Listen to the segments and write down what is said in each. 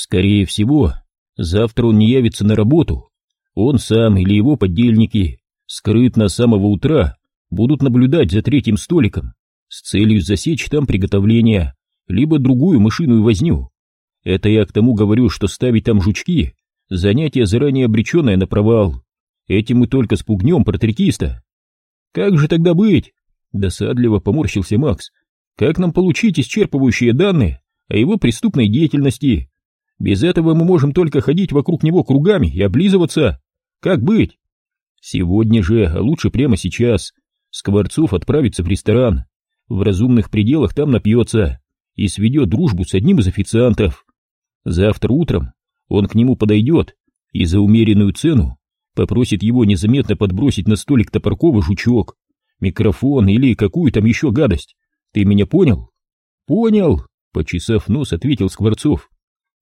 Скорее всего, завтра он не явится на работу. Он сам или его подельники скрытно с самого утра будут наблюдать за третьим столиком с целью засечь там приготовление, либо другую мышиную возню. Это я к тому говорю, что ставить там жучки — занятие заранее обреченное на провал. Этим мы только спугнем портретиста. Как же тогда быть? Досадливо поморщился Макс. Как нам получить исчерпывающие данные о его преступной деятельности? Без этого мы можем только ходить вокруг него кругами и облизываться. Как быть? Сегодня же, а лучше прямо сейчас, Скворцов отправится в ресторан. В разумных пределах там напьется и сведет дружбу с одним из официантов. Завтра утром он к нему подойдет и за умеренную цену попросит его незаметно подбросить на столик топорковый жучок, микрофон или какую там еще гадость. Ты меня понял? Понял, почесав нос, ответил Скворцов.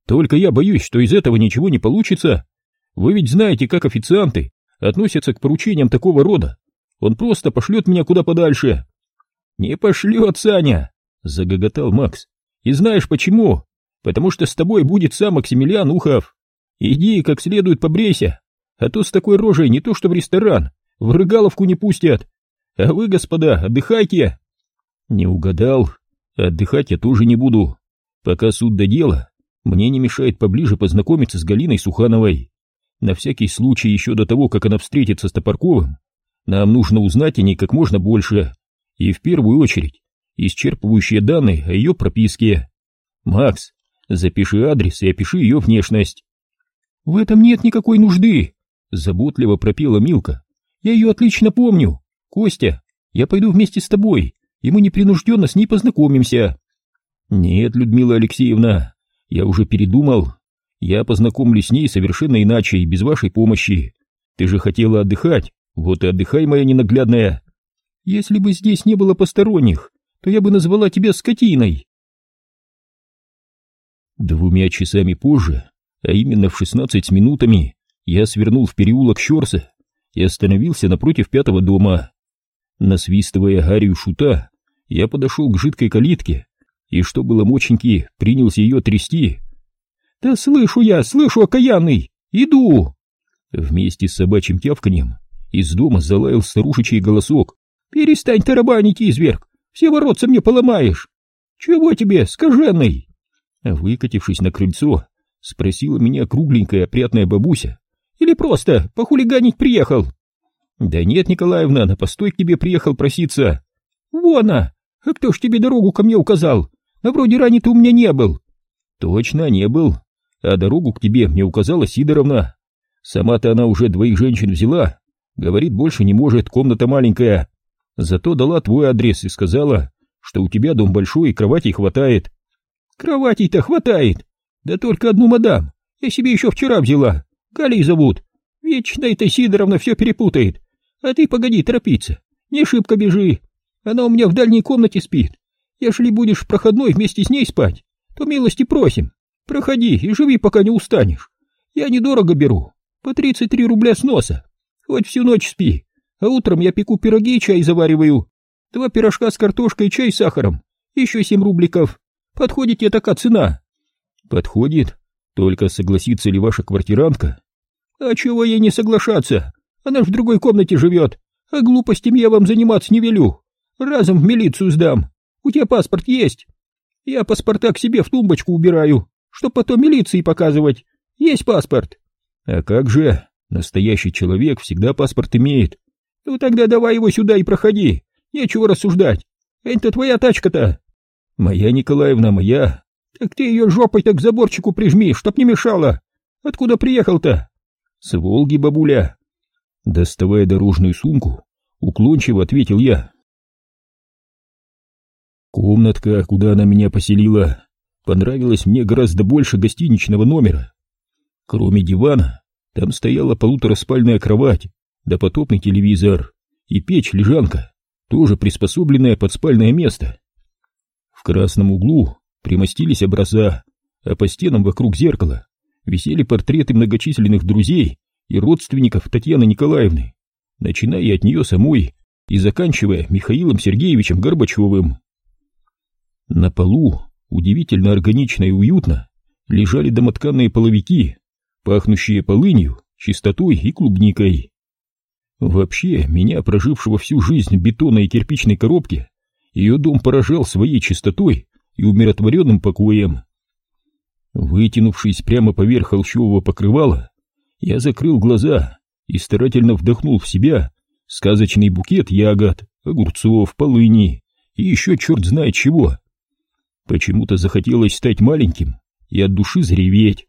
Только я боюсь, что из этого ничего не получится. Вы ведь знаете, как официанты относятся к поручениям такого рода. Он просто пошлет меня куда подальше. Не пошлет, Саня, загоготал Макс. И знаешь почему? Потому что с тобой будет сам Максимилиан Ухов. Иди как следует побрейся, а то с такой рожей не то что в ресторан, в рыгаловку не пустят. А вы, господа, отдыхайте. Не угадал. Отдыхать я тоже не буду. Пока суд до дела, мне не мешает поближе познакомиться с Галиной Сухановой. На всякий случай еще до того, как она встретится с Топорковым, нам нужно узнать о ней как можно больше. И в первую очередь, исчерпывающие данные о ее прописке. Макс, запиши адрес и опиши ее внешность. В этом нет никакой нужды, заботливо пропела Милка. Я ее отлично помню. Костя, я пойду вместе с тобой, и мы непринужденно с ней познакомимся. Нет, Людмила Алексеевна, я уже передумал. Я познакомлюсь с ней совершенно иначе и без вашей помощи. Ты же хотела отдыхать, вот и отдыхай, моя ненаглядная. Если бы здесь не было посторонних, то я бы назвала тебя скотиной. Двумя часами позже, а именно в шестнадцать минутами, я свернул в переулок Щорса и остановился напротив пятого дома. Насвистывая Гаррию шута, я подошел к жидкой калитке и, что было моченьки, принялся ее трясти. «Да слышу я, слышу, окаянный! Иду!» Вместе с собачьим тявканьем из дома залаял старушечий голосок. «Перестань тарабанить, изверг! Все воротца мне поломаешь! Чего тебе, скаженный?» Выкатившись на крыльцо, спросила меня кругленькая опрятная бабуся. «Или просто похулиганить приехал?» «Да нет, Николаевна, на постой к тебе приехал проситься». «Вон, а кто ж тебе дорогу ко мне указал? На вроде ранее ты у меня не был». «Точно, не был. А дорогу к тебе мне указала Сидоровна. Сама-то она уже двоих женщин взяла. Говорит, больше не может, комната маленькая. Зато дала твой адрес и сказала, что у тебя дом большой и кроватей хватает». «Кроватей-то хватает. Да только одну мадам. Я себе еще вчера взяла. Галей зовут. Вечно эта Сидоровна все перепутает. А ты погоди торопиться. Не шибко бежи. Она у меня в дальней комнате спит. Если будешь проходной вместе с ней спать, то милости просим. Проходи и живи, пока не устанешь. Я недорого беру. По 33 рубля с носа. Хоть всю ночь спи. А утром я пеку пироги и чай завариваю. Два пирожка с картошкой, чай с сахаром. Еще семь рубликов. Подходит тебе такая цена? Подходит. Только согласится ли ваша квартирантка? А чего ей не соглашаться? Она ж в другой комнате живет. А глупостями я вам заниматься не велю. Разом в милицию сдам. У тебя паспорт есть? Я паспорта к себе в тумбочку убираю, чтоб потом милиции показывать. Есть паспорт. А как же? Настоящий человек всегда паспорт имеет. Ну тогда давай его сюда и проходи. Нечего рассуждать. Это твоя тачка-то. Моя, Николаевна, моя. Так ты ее жопой так к заборчику прижми, чтоб не мешала. Откуда приехал-то? С Волги, бабуля. Доставая дорожную сумку, уклончиво ответил я. Комнатка, куда она меня поселила, понравилась мне гораздо больше гостиничного номера. Кроме дивана, там стояла полутораспальная кровать, допотопный телевизор и печь-лежанка, тоже приспособленная под спальное место. В красном углу примостились образа, а по стенам вокруг зеркала висели портреты многочисленных друзей и родственников Татьяны Николаевны, начиная от нее самой и заканчивая Михаилом Сергеевичем Горбачевым. На полу, удивительно органично и уютно, лежали домотканные половики, пахнущие полынью, чистотой и клубникой. Вообще, меня, прожившего всю жизнь в бетонной и кирпичной коробке, ее дом поражал своей чистотой и умиротворенным покоем. Вытянувшись прямо поверх холщового покрывала, я закрыл глаза и старательно вдохнул в себя сказочный букет ягод, огурцов, полыни и еще черт знает чего. Почему-то захотелось стать маленьким и от души зареветь.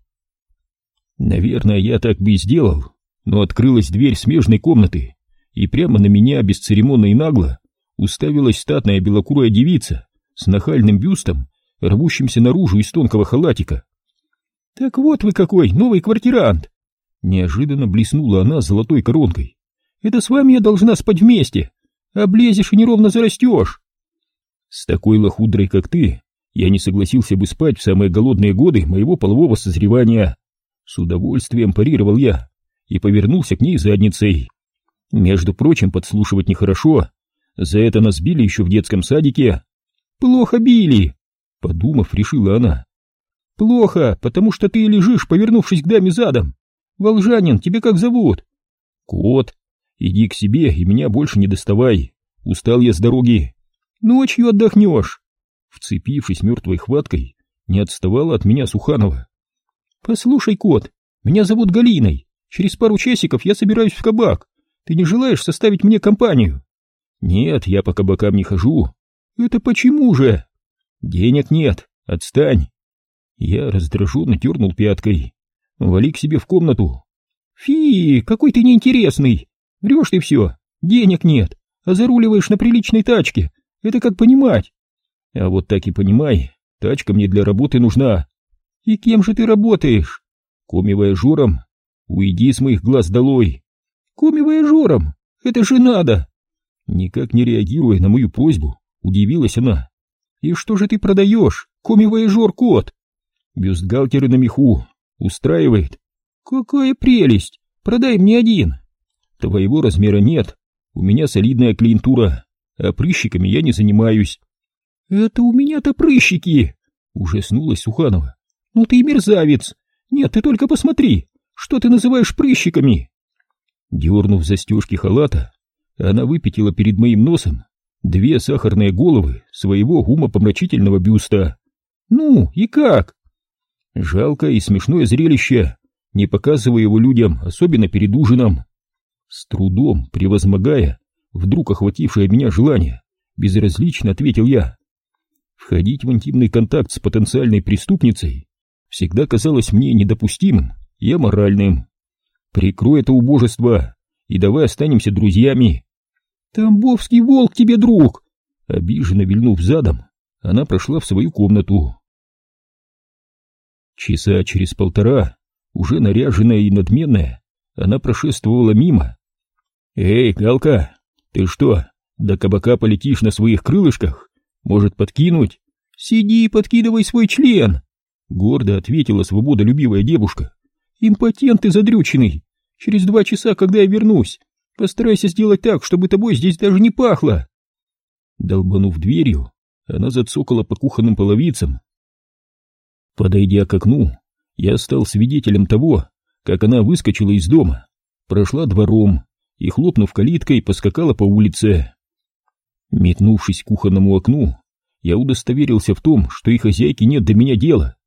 Наверное, я так бы и сделал, но открылась дверь смежной комнаты, и прямо на меня бесцеремонно и нагло уставилась статная белокурая девица с нахальным бюстом, рвущимся наружу из тонкого халатика. «Так вот вы какой, новый квартирант!» Неожиданно блеснула она золотой коронкой. «Это с вами я должна спать вместе! Облезешь и неровно зарастешь!» «С такой лохудрой, как ты, я не согласился бы спать в самые голодные годы моего полового созревания!» С удовольствием парировал я и повернулся к ней задницей. Между прочим, подслушивать нехорошо. За это нас били еще в детском садике. Плохо били, подумав, решила она. Плохо, потому что ты лежишь, повернувшись к даме задом. Волжанин, тебе как зовут? Кот. Иди к себе и меня больше не доставай. Устал я с дороги. Ночью отдохнешь. Вцепившись мертвой хваткой, не отставала от меня Суханова. Послушай, кот, меня зовут Галиной. Через пару часиков я собираюсь в кабак. Ты не желаешь составить мне компанию? Нет, я по кабакам не хожу. Это почему же? Денег нет, отстань. Я раздраженно тернул пяткой. Вали к себе в комнату. Фи, какой ты неинтересный. Врешь ты все. Денег нет, а заруливаешь на приличной тачке. Это как понимать? А вот так и понимай. Тачка мне для работы нужна. И кем же ты работаешь? Коми-вояжером. Уйди с моих глаз долой. Коми-вояжером? Это же надо. Никак не реагируя на мою просьбу, удивилась она. И что же ты продаешь, коми-вояжер, кот? Бюстгальтеры на меху. Устраивает. Какая прелесть! Продай мне один. Твоего размера нет. У меня солидная клиентура, а прыщиками я не занимаюсь. Это у меня-то прыщики! Ужаснулась Суханова. Ну ты мерзавец! Нет, ты только посмотри! Что ты называешь прыщиками? Дернув застежки халата, она выпятила перед моим носом две сахарные головы своего умопомрачительного бюста. Ну, и как? Жалко и смешное зрелище, не показывая его людям, особенно перед ужином. С трудом, превозмогая, вдруг охватившее меня желание, безразлично ответил я. Входить в интимный контакт с потенциальной преступницей всегда казалось мне недопустимым и аморальным. Прикрой это убожество, и давай останемся друзьями. Тамбовский волк тебе друг! Обиженно вильнув задом, она прошла в свою комнату. Часа через полтора, уже наряженная и надменная, она прошествовала мимо. «Эй, Галка, ты что, до кабака полетишь на своих крылышках? Может, подкинуть?» «Сиди и подкидывай свой член!» Гордо ответила свободолюбивая девушка. «Импотент ты задрюченный! Через два часа, когда я вернусь, постарайся сделать так, чтобы тобой здесь даже не пахло!» Долбанув дверью, она зацокала по кухонным половицам, Подойдя к окну, я стал свидетелем того, как она выскочила из дома, прошла двором и, хлопнув калиткой, поскакала по улице. Метнувшись к кухонному окну, я удостоверился в том, что и хозяйки нет до меня дела.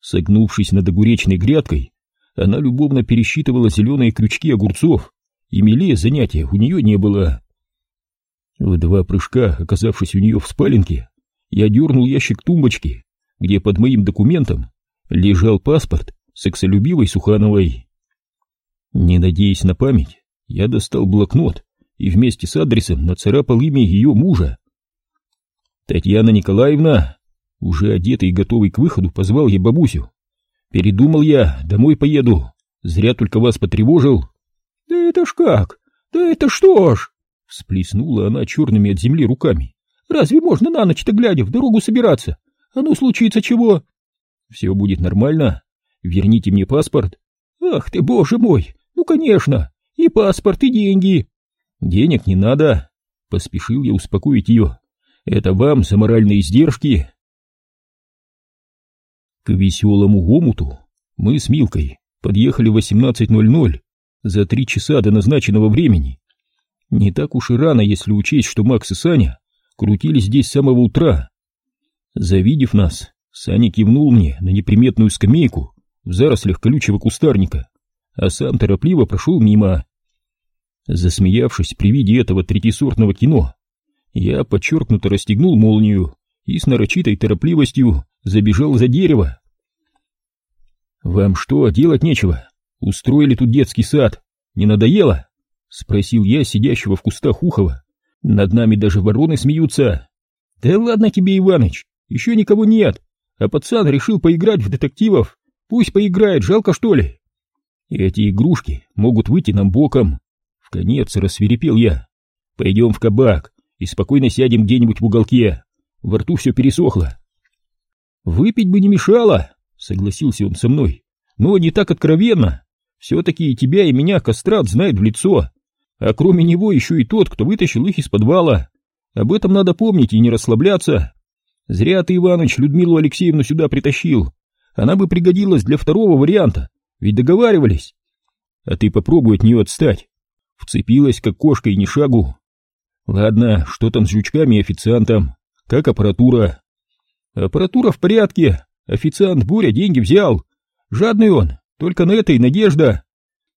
Согнувшись над огуречной грядкой, она любовно пересчитывала зеленые крючки огурцов, и милее занятия у нее не было. В два прыжка, оказавшись у нее в спаленке, я дернул ящик тумбочки где под моим документом лежал паспорт сексолюбивой Сухановой. Не надеясь на память, я достал блокнот и вместе с адресом нацарапал имя ее мужа. «Татьяна Николаевна!» Уже одетый и готовый к выходу, позвал я бабусю. «Передумал я, домой поеду. Зря только вас потревожил». «Да это ж как? Да это что ж?» Всплеснула она черными от земли руками. «Разве можно на ночь-то глядя в дорогу собираться? А ну, случится чего? Все будет нормально. Верните мне паспорт. Ах ты, боже мой! Ну, конечно! И паспорт, и деньги. Денег не надо. Поспешил я успокоить ее. Это вам за моральные издержки. К веселому гомуту мы с Милкой подъехали в 18.00 за три часа до назначенного времени. Не так уж и рано, если учесть, что Макс и Саня крутились здесь с самого утра. Завидев нас, Саня кивнул мне на неприметную скамейку в зарослях колючего кустарника, а сам торопливо прошел мимо. Засмеявшись при виде этого третьесортного кино, я подчеркнуто расстегнул молнию и с нарочитой торопливостью забежал за дерево. «Вам что, делать нечего? Устроили тут детский сад. Не надоело?» — спросил я сидящего в кустах Ухова. «Над нами даже вороны смеются». «Да ладно тебе, Иваныч, еще никого нет, а пацан решил поиграть в детективов. Пусть поиграет, жалко что ли?» «Эти игрушки могут выйти нам боком». Конец рассверепел я. «Пойдем в кабак и спокойно сядем где-нибудь в уголке. Во рту все пересохло». «Выпить бы не мешало», — согласился он со мной, — «но не так откровенно. Все-таки и тебя, и меня Кастрат знает в лицо, а кроме него еще и тот, кто вытащил их из подвала. Об этом надо помнить и не расслабляться. Зря ты, Иваныч, Людмилу Алексеевну сюда притащил. Она бы пригодилась для второго варианта, ведь договаривались. А ты попробуй от нее отстать. Вцепилась, как кошка, и ни шагу. Ладно, что там с жучками и официантом? Как аппаратура? Аппаратура в порядке. Официант Буря деньги взял. Жадный он, только на это и надежда.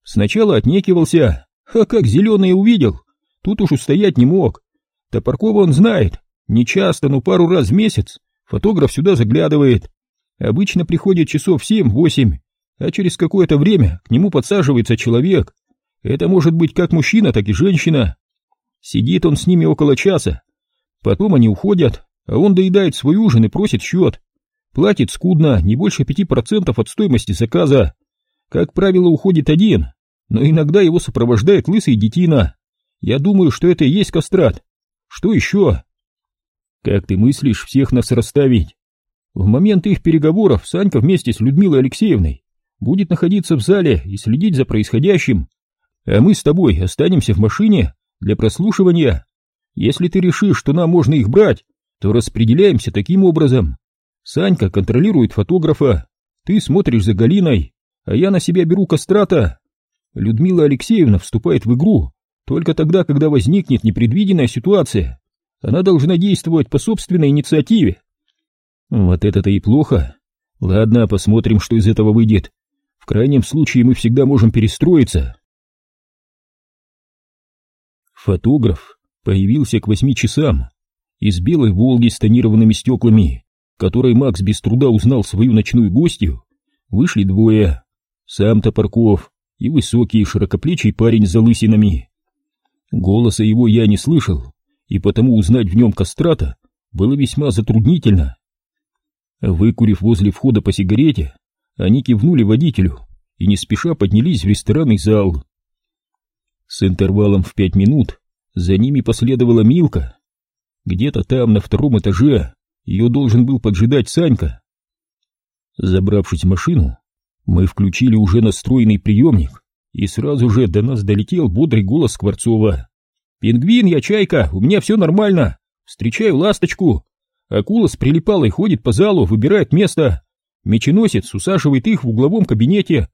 Сначала отнекивался, а как зеленый увидел, тут уж устоять не мог. Топоркова он знает, не часто, но пару раз в месяц фотограф сюда заглядывает. Обычно приходит часов семь-восемь, а через какое-то время к нему подсаживается человек. Это может быть как мужчина, так и женщина. Сидит он с ними около часа. Потом они уходят, а он доедает свой ужин и просит счет. Платит скудно, не больше пяти процентов от стоимости заказа. Как правило, уходит один, но иногда его сопровождает лысый детина. Я думаю, что это и есть кастрат. Что еще? Как ты мыслишь всех нас расставить? В момент их переговоров Санька вместе с Людмилой Алексеевной будет находиться в зале и следить за происходящим, а мы с тобой останемся в машине для прослушивания. Если ты решишь, что нам можно их брать, то распределяемся таким образом. Санька контролирует фотографа, ты смотришь за Галиной, а я на себя беру кастрата. Людмила Алексеевна вступает в игру только тогда, когда возникнет непредвиденная ситуация. Она должна действовать по собственной инициативе. Вот это-то и плохо. Ладно, посмотрим, что из этого выйдет. В крайнем случае мы всегда можем перестроиться. Фотограф появился к восьми часам. Из белой «Волги» с тонированными стеклами, которой Макс без труда узнал свою ночную гостью, вышли двое. Сам Топорков и высокий широкоплечий парень с залысинами. Голоса его я не слышал, и потому узнать в нем кастрата было весьма затруднительно. Выкурив возле входа по сигарете, они кивнули водителю и не спеша поднялись в ресторанный зал. С интервалом в пять минут за ними последовала Милка. Где-то там, на втором этаже, ее должен был поджидать Санька. Забравшись в машину, мы включили уже настроенный приемник, и сразу же до нас долетел бодрый голос Скворцова. «Пингвин, я чайка, у меня все нормально. Встречаю ласточку. Акула с прилипалой ходит по залу, выбирает место. Меченосец усаживает их в угловом кабинете.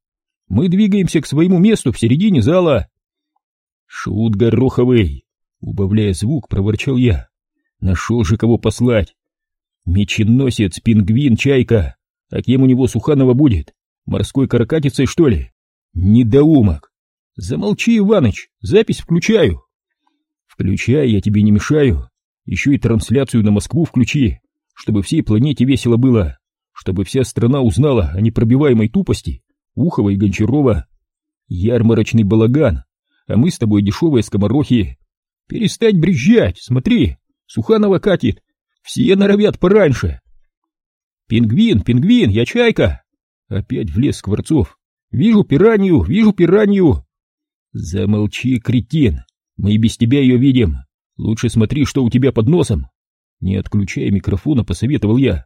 Мы двигаемся к своему месту в середине зала». «Шут гороховый!» — убавляя звук, проворчал я. «Нашел же кого послать!» «Меченосец, пингвин, чайка! А кем у него Суханова будет? Морской каракатицей, что ли? Недоумок! Замолчи, Иваныч, запись включаю. Включай, я тебе не мешаю. Еще и трансляцию на Москву включи, чтобы всей планете весело было, чтобы вся страна узнала о непробиваемой тупости Ухова и Гончарова. Ярмарочный балаган, а мы с тобой дешевые скоморохи. Перестать брезжать, смотри, Суханова катит, все норовят пораньше. Пингвин, пингвин, я чайка. Опять влез Скворцов. «Вижу пиранью, вижу пиранью!» «Замолчи, кретин! Мы и без тебя ее видим! Лучше смотри, что у тебя под носом!» Не отключая микрофона, посоветовал я.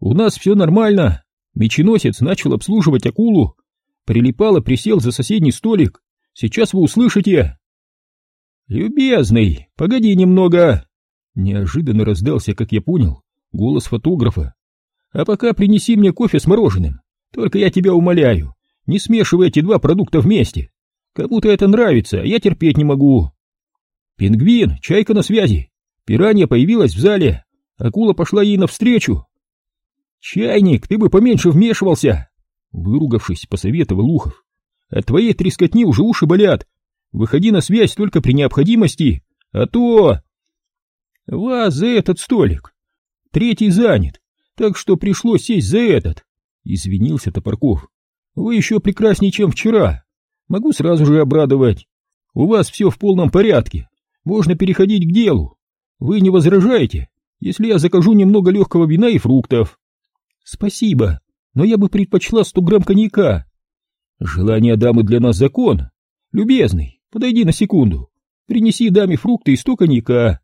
«У нас все нормально!» Меченосец начал обслуживать акулу. Прилипал и присел за соседний столик. «Сейчас вы услышите!» «Любезный, погоди немного!» Неожиданно раздался, как я понял, голос фотографа. А пока принеси мне кофе с мороженым. Только я тебя умоляю, не смешивай эти два продукта вместе. Кому-то это нравится, а я терпеть не могу. Пингвин, чайка на связи. Пиранья появилась в зале. Акула пошла ей навстречу. Чайник, ты бы поменьше вмешивался. Выругавшись, посоветовал Ухов. От твоей трескотни уже уши болят. Выходи на связь только при необходимости, а то... Вас за этот столик. Третий занят, так что пришлось сесть за этот. Извинился Топорков. Вы еще прекраснее, чем вчера. Могу сразу же обрадовать. У вас все в полном порядке. Можно переходить к делу. Вы не возражаете, если я закажу немного легкого вина и фруктов? Спасибо, но я бы предпочла сто грамм коньяка. Желание дамы для нас закон. Любезный, подойди на секунду. Принеси даме фрукты и сто коньяка.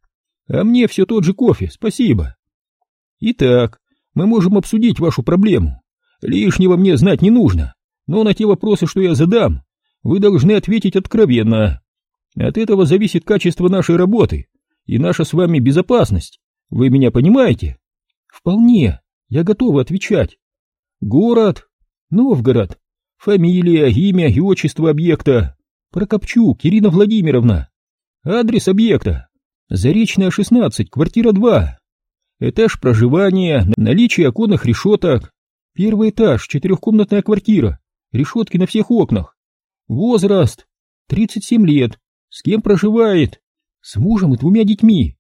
А мне все тот же кофе, спасибо. Итак, мы можем обсудить вашу проблему. Лишнего мне знать не нужно, но на те вопросы, что я задам, вы должны ответить откровенно. От этого зависит качество нашей работы и наша с вами безопасность. Вы меня понимаете? Вполне. Я готова отвечать. Город. Новгород. Фамилия, имя и отчество объекта. Прокопчук Ирина Владимировна. Адрес объекта. Заречная, 16, квартира 2. Этаж проживания, наличие оконных решеток. Первый этаж, четырехкомнатная квартира. Решетки на всех окнах. Возраст. 37 лет. С кем проживает? С мужем и двумя детьми.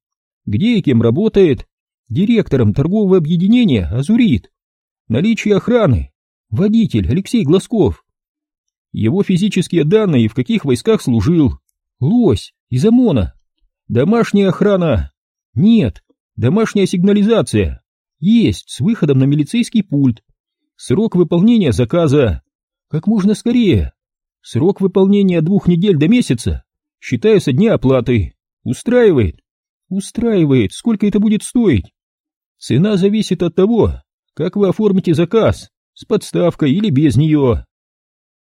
Где и кем работает? Директором торгового объединения «Азурит». Наличие охраны. Водитель Алексей Глазков. Его физические данные и в каких войсках служил. Лось из ОМОНа. Домашняя охрана. Нет. Домашняя сигнализация. Есть, с выходом на милицейский пульт. Срок выполнения заказа. Как можно скорее. Срок выполнения двух недель до месяца считая со дня оплаты. Устраивает? Устраивает. Сколько это будет стоить? Цена зависит от того, как вы оформите заказ, с подставкой или без нее.